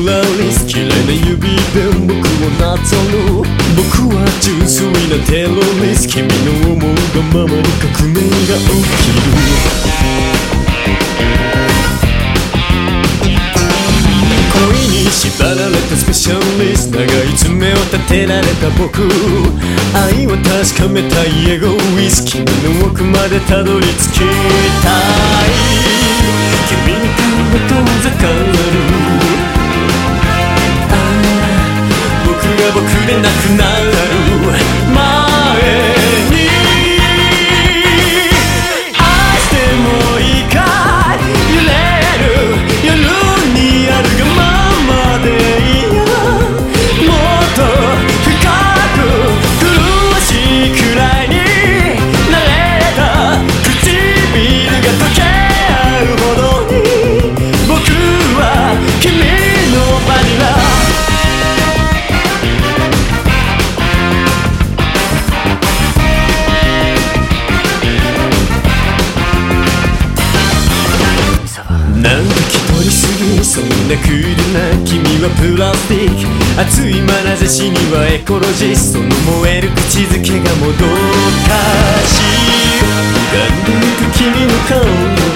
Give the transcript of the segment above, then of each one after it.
モラリス嫌いな指で僕をなぞる僕は純粋なテロリス君の思うがままに革命が起きる恋に縛られたスペシャリスト長い爪を立てられた僕愛を確かめたいエゴウイスキーの奥までたどり着きたい君に顔が遠ざかそんなクールな君はプラスティック熱い眼差しにはエコロジストの燃える口づけがもどかしい歪んでいく君の顔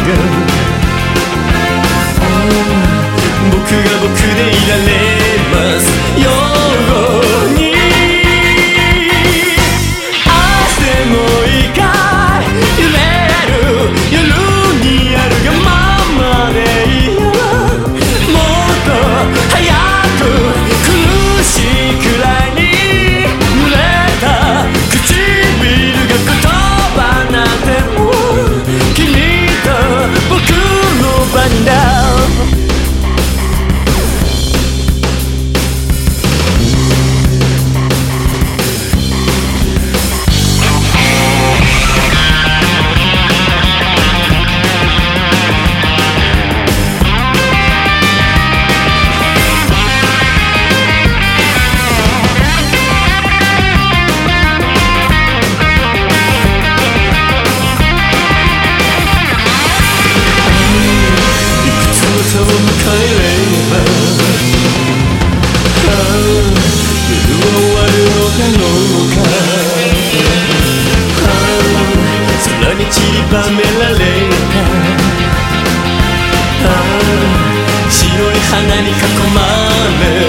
花に囲まれ